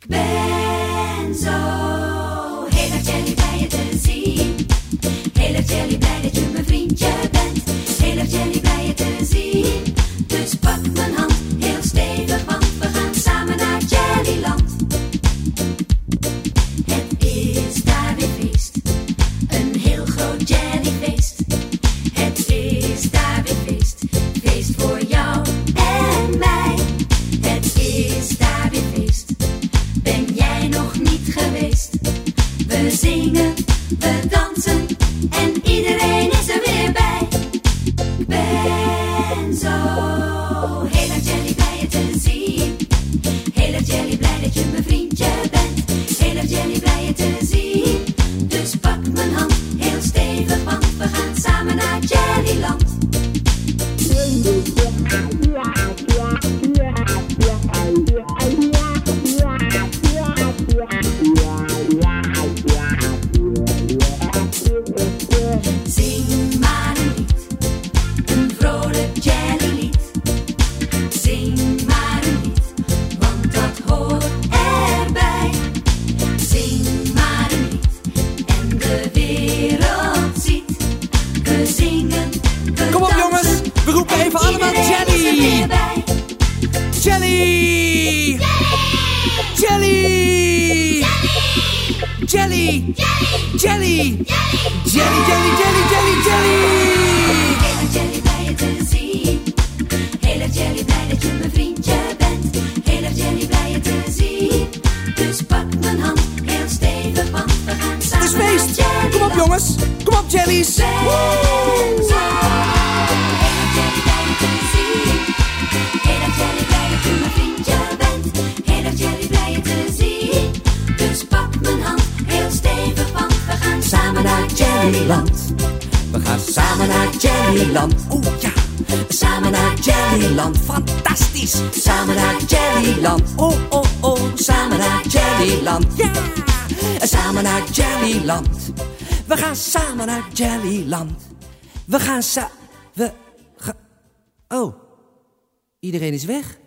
Ik ben We zingen, we dansen en iedereen is er weer bij. Ik ben zo jelly blij je te zien. Heel erg jelly blij dat je mijn vriendje bent. Heel erg jelly blij je te zien. Dus pak mijn hand heel stevig, want we gaan samen naar Jellyland. Wereld ziet. We zingen, we Kom op, dansen, jongens. We roepen en even allemaal Jelly. Jelly! Jelly! Jelly! Jelly! Jelly, jelly, jelly, jelly, jelly! Heel erg jelly blij te zien. Heel erg jelly blij dat je mijn vriendje bent. Heel erg jelly blij je te zien. Dus pak mijn hand heel stevig, want we gaan Het samen is feest! Op, jongens! Kom op, jellies! Dus pak mijn hand heel stevig, want we gaan samen naar Jellyland. We gaan samen naar Jellyland. Oh ja! Samen naar Jellyland. Fantastisch! Samen naar Jellyland. Oh, oh, oh. Samen naar Jellyland. Ja! Samen naar Jellyland. We gaan samen naar Jellyland. We gaan sa... We... Ga... Oh. Iedereen is weg?